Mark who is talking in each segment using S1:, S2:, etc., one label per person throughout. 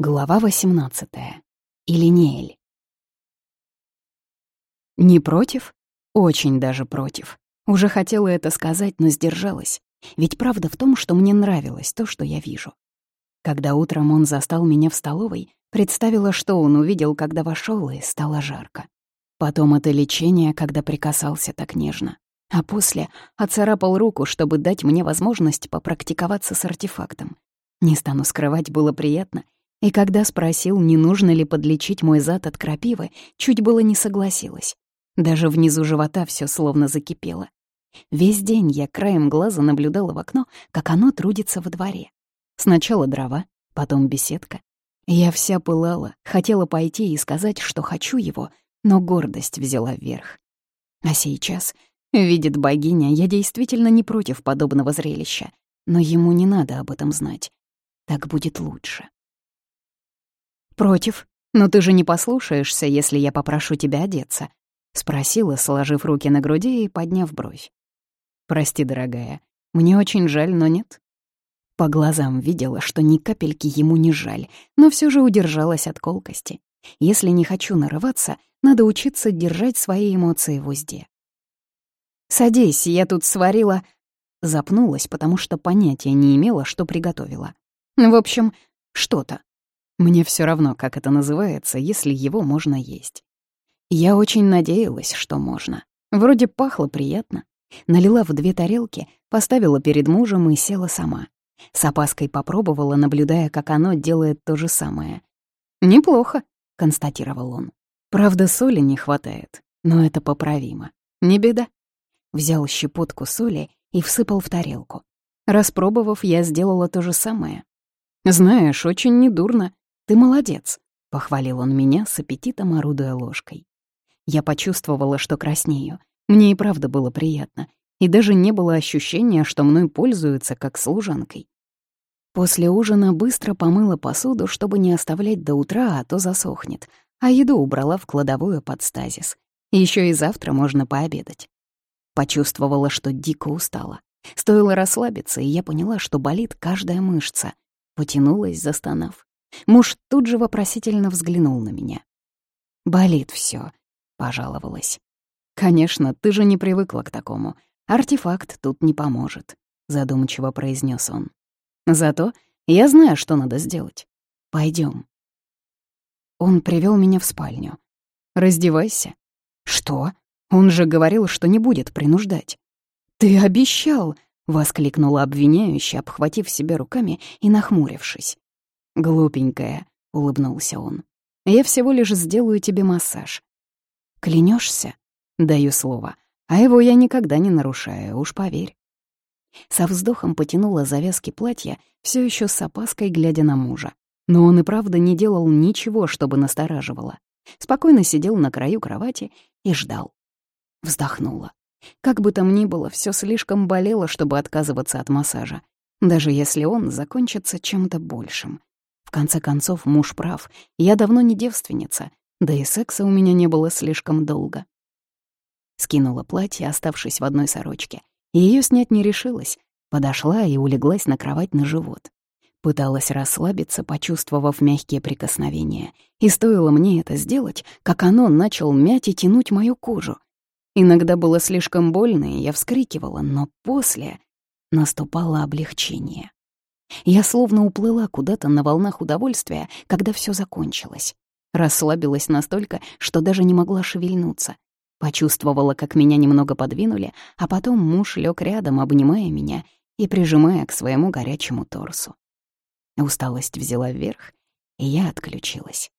S1: Глава 18. Илинеэль. Не против? Очень даже против. Уже хотела это сказать, но сдержалась. Ведь правда в том, что мне нравилось то, что я вижу. Когда утром он застал меня в столовой, представила, что он увидел, когда вошел, и стало жарко. Потом это лечение, когда прикасался так нежно. А после оцарапал руку, чтобы дать мне возможность попрактиковаться с артефактом. Не стану скрывать, было приятно — и когда спросил, не нужно ли подлечить мой зад от крапивы, чуть было не согласилась. Даже внизу живота все словно закипело. Весь день я краем глаза наблюдала в окно, как оно трудится во дворе. Сначала дрова, потом беседка. Я вся пылала, хотела пойти и сказать, что хочу его, но гордость взяла вверх. А сейчас, видит богиня, я действительно не против подобного зрелища, но ему не надо об этом знать. Так будет лучше. «Против. Но ты же не послушаешься, если я попрошу тебя одеться», — спросила, сложив руки на груди и подняв бровь. «Прости, дорогая, мне очень жаль, но нет». По глазам видела, что ни капельки ему не жаль, но все же удержалась от колкости. Если не хочу нарываться, надо учиться держать свои эмоции в узде. «Садись, я тут сварила...» Запнулась, потому что понятия не имела, что приготовила. В общем, что-то. Мне все равно, как это называется, если его можно есть. Я очень надеялась, что можно. Вроде пахло приятно. Налила в две тарелки, поставила перед мужем и села сама. С опаской попробовала, наблюдая, как оно делает то же самое. «Неплохо», — констатировал он. «Правда, соли не хватает, но это поправимо. Не беда». Взял щепотку соли и всыпал в тарелку. Распробовав, я сделала то же самое. «Знаешь, очень недурно. «Ты молодец», — похвалил он меня с аппетитом, орудуя ложкой. Я почувствовала, что краснею. Мне и правда было приятно. И даже не было ощущения, что мной пользуются как служанкой. После ужина быстро помыла посуду, чтобы не оставлять до утра, а то засохнет, а еду убрала в кладовую под стазис. Еще и завтра можно пообедать. Почувствовала, что дико устала. Стоило расслабиться, и я поняла, что болит каждая мышца. Потянулась, застонав. Муж тут же вопросительно взглянул на меня. «Болит все, пожаловалась. «Конечно, ты же не привыкла к такому. Артефакт тут не поможет», — задумчиво произнес он. «Зато я знаю, что надо сделать. Пойдем. Он привел меня в спальню. «Раздевайся». «Что? Он же говорил, что не будет принуждать». «Ты обещал!» — воскликнула обвиняющая, обхватив себя руками и нахмурившись. «Глупенькая», — улыбнулся он. «Я всего лишь сделаю тебе массаж». Клянешься? Даю слово. А его я никогда не нарушаю, уж поверь. Со вздохом потянула завязки платья, все еще с опаской глядя на мужа. Но он и правда не делал ничего, чтобы настораживало. Спокойно сидел на краю кровати и ждал. Вздохнула. Как бы там ни было, все слишком болело, чтобы отказываться от массажа, даже если он закончится чем-то большим. В конце концов, муж прав. Я давно не девственница, да и секса у меня не было слишком долго. Скинула платье, оставшись в одной сорочке. Ее снять не решилась. Подошла и улеглась на кровать на живот. Пыталась расслабиться, почувствовав мягкие прикосновения. И стоило мне это сделать, как оно начал мять и тянуть мою кожу. Иногда было слишком больно, и я вскрикивала, но после наступало облегчение. Я словно уплыла куда-то на волнах удовольствия, когда все закончилось. Расслабилась настолько, что даже не могла шевельнуться. Почувствовала, как меня немного подвинули, а потом муж лег рядом, обнимая меня и прижимая к своему горячему торсу. Усталость взяла вверх, и я отключилась.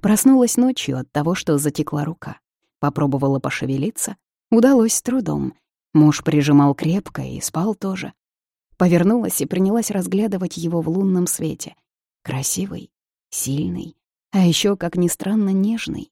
S1: Проснулась ночью от того, что затекла рука. Попробовала пошевелиться. Удалось с трудом. Муж прижимал крепко и спал тоже. Повернулась и принялась разглядывать его в лунном свете. Красивый, сильный, а еще, как ни странно, нежный.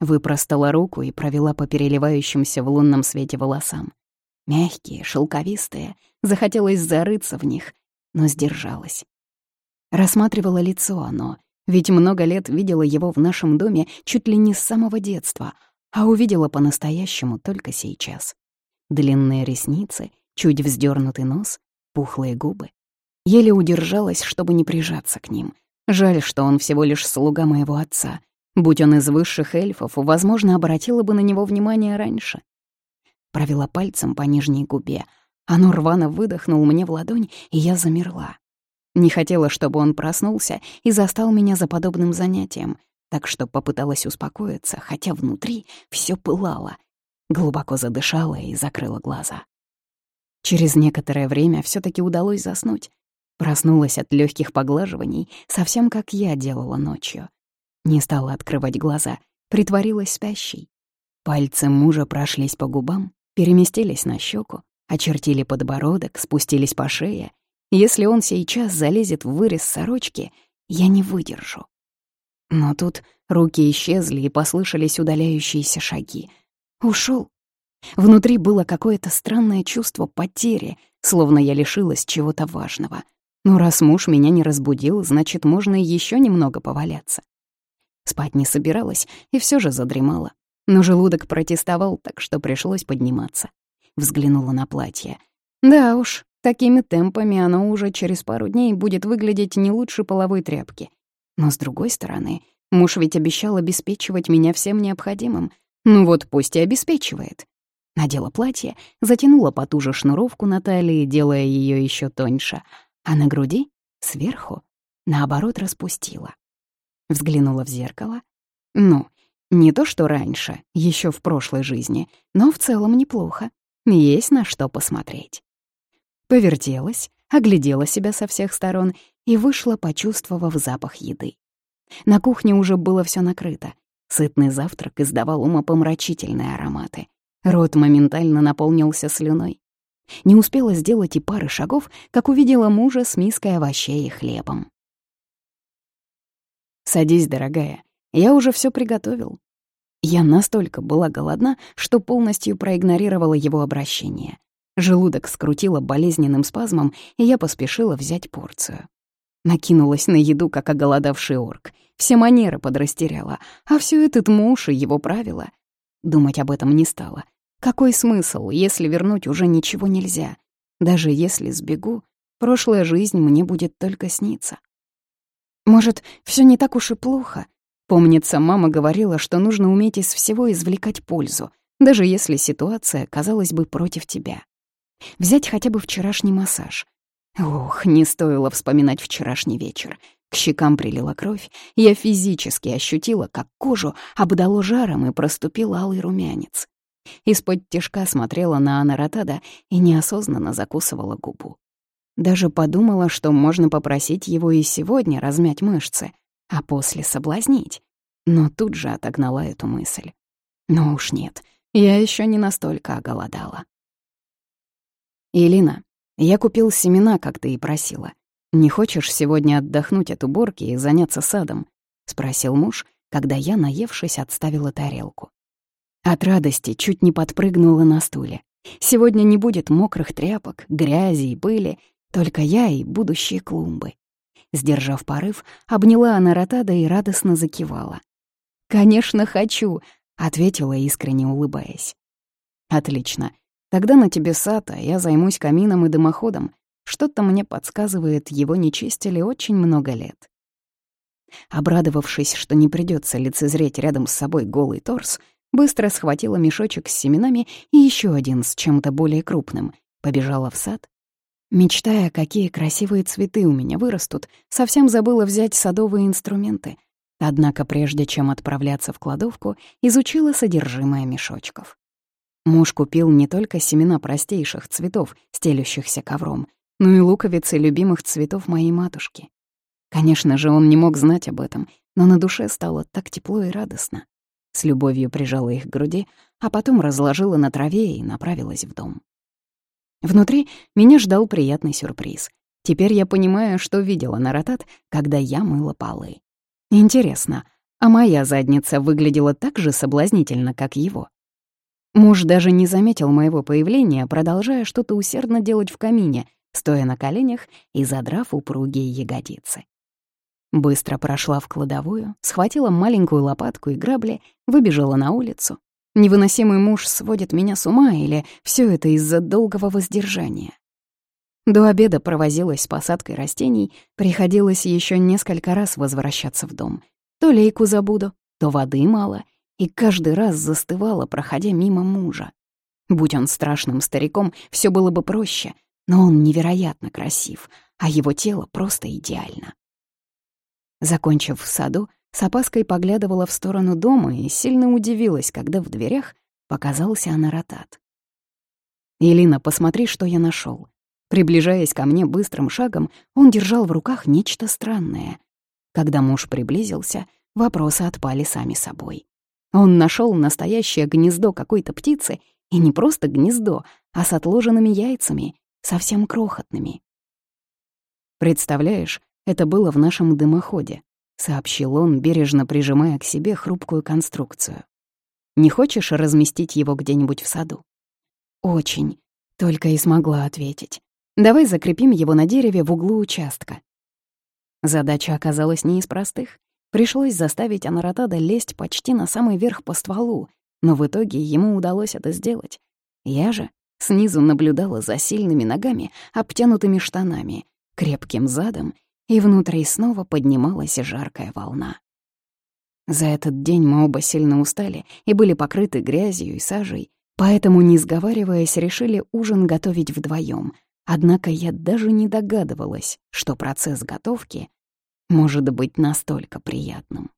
S1: Выпростала руку и провела по переливающимся в лунном свете волосам. Мягкие, шелковистые, захотелось зарыться в них, но сдержалась. Рассматривала лицо оно, ведь много лет видела его в нашем доме чуть ли не с самого детства, а увидела по-настоящему только сейчас. Длинные ресницы, чуть вздернутый нос, пухлые губы. Еле удержалась, чтобы не прижаться к ним. Жаль, что он всего лишь слуга моего отца. Будь он из высших эльфов, возможно, обратила бы на него внимание раньше. Провела пальцем по нижней губе. Оно рвано выдохнул мне в ладонь, и я замерла. Не хотела, чтобы он проснулся и застал меня за подобным занятием, так что попыталась успокоиться, хотя внутри все пылало. Глубоко задышала и закрыла глаза. Через некоторое время все таки удалось заснуть. Проснулась от легких поглаживаний, совсем как я делала ночью. Не стала открывать глаза, притворилась спящей. Пальцы мужа прошлись по губам, переместились на щеку, очертили подбородок, спустились по шее. Если он сейчас залезет в вырез сорочки, я не выдержу. Но тут руки исчезли и послышались удаляющиеся шаги. Ушел. Внутри было какое-то странное чувство потери, словно я лишилась чего-то важного. Но раз муж меня не разбудил, значит, можно еще немного поваляться. Спать не собиралась и все же задремала. Но желудок протестовал, так что пришлось подниматься. Взглянула на платье. Да уж, такими темпами оно уже через пару дней будет выглядеть не лучше половой тряпки. Но с другой стороны, муж ведь обещал обеспечивать меня всем необходимым. Ну вот пусть и обеспечивает. Надела платье, затянула потуже шнуровку на талии, делая ее еще тоньше, а на груди, сверху, наоборот распустила. Взглянула в зеркало. Ну, не то что раньше, еще в прошлой жизни, но в целом неплохо. Есть на что посмотреть. Повертелась, оглядела себя со всех сторон и вышла, почувствовав запах еды. На кухне уже было все накрыто. Сытный завтрак издавал умопомрачительные ароматы. Рот моментально наполнился слюной. Не успела сделать и пары шагов, как увидела мужа с миской овощей и хлебом. «Садись, дорогая, я уже все приготовил». Я настолько была голодна, что полностью проигнорировала его обращение. Желудок скрутило болезненным спазмом, и я поспешила взять порцию. Накинулась на еду, как оголодавший орк. Все манеры подрастеряла, а все этот муж и его правила. Думать об этом не стала. Какой смысл, если вернуть уже ничего нельзя? Даже если сбегу, прошлая жизнь мне будет только сниться. Может, все не так уж и плохо? Помнится, мама говорила, что нужно уметь из всего извлекать пользу, даже если ситуация, казалась бы, против тебя. Взять хотя бы вчерашний массаж. Ох, не стоило вспоминать вчерашний вечер. К щекам прилила кровь, я физически ощутила, как кожу обдало жаром и проступил алый румянец. Из-под тишка смотрела на Анаротада и неосознанно закусывала губу. Даже подумала, что можно попросить его и сегодня размять мышцы, а после соблазнить. Но тут же отогнала эту мысль. Но уж нет, я еще не настолько оголодала. «Элина, я купил семена, как ты и просила. Не хочешь сегодня отдохнуть от уборки и заняться садом?» — спросил муж, когда я, наевшись, отставила тарелку. От радости чуть не подпрыгнула на стуле. Сегодня не будет мокрых тряпок, грязи и пыли, только я и будущие клумбы. Сдержав порыв, обняла она Ротада и радостно закивала. «Конечно, хочу», — ответила, искренне улыбаясь. «Отлично. Тогда на тебе сад, а я займусь камином и дымоходом. Что-то мне подсказывает, его не чистили очень много лет». Обрадовавшись, что не придется лицезреть рядом с собой голый торс, быстро схватила мешочек с семенами и еще один с чем-то более крупным, побежала в сад Мечтая, какие красивые цветы у меня вырастут, совсем забыла взять садовые инструменты. Однако прежде чем отправляться в кладовку, изучила содержимое мешочков. Муж купил не только семена простейших цветов, стелющихся ковром, но и луковицы любимых цветов моей матушки. Конечно же, он не мог знать об этом, но на душе стало так тепло и радостно. С любовью прижала их к груди, а потом разложила на траве и направилась в дом. Внутри меня ждал приятный сюрприз. Теперь я понимаю, что видела Наратат, когда я мыла полы. Интересно, а моя задница выглядела так же соблазнительно, как его? Муж даже не заметил моего появления, продолжая что-то усердно делать в камине, стоя на коленях и задрав упругие ягодицы. Быстро прошла в кладовую, схватила маленькую лопатку и грабли, выбежала на улицу, Невыносимый муж сводит меня с ума или все это из-за долгого воздержания? До обеда провозилась с посадкой растений, приходилось еще несколько раз возвращаться в дом. То лейку забуду, то воды мало, и каждый раз застывала, проходя мимо мужа. Будь он страшным стариком, все было бы проще, но он невероятно красив, а его тело просто идеально. Закончив в саду, с опаской поглядывала в сторону дома и сильно удивилась, когда в дверях показался Анаратат. «Елина, посмотри, что я нашел. Приближаясь ко мне быстрым шагом, он держал в руках нечто странное. Когда муж приблизился, вопросы отпали сами собой. Он нашел настоящее гнездо какой-то птицы, и не просто гнездо, а с отложенными яйцами, совсем крохотными. «Представляешь, это было в нашем дымоходе», — сообщил он, бережно прижимая к себе хрупкую конструкцию. «Не хочешь разместить его где-нибудь в саду?» «Очень», — только и смогла ответить. Давай закрепим его на дереве в углу участка. Задача оказалась не из простых. Пришлось заставить Анаратада лезть почти на самый верх по стволу, но в итоге ему удалось это сделать. Я же снизу наблюдала за сильными ногами, обтянутыми штанами, крепким задом, и внутри снова поднималась жаркая волна. За этот день мы оба сильно устали и были покрыты грязью и сажей, поэтому, не сговариваясь, решили ужин готовить вдвоем, Однако я даже не догадывалась, что процесс готовки может быть настолько приятным.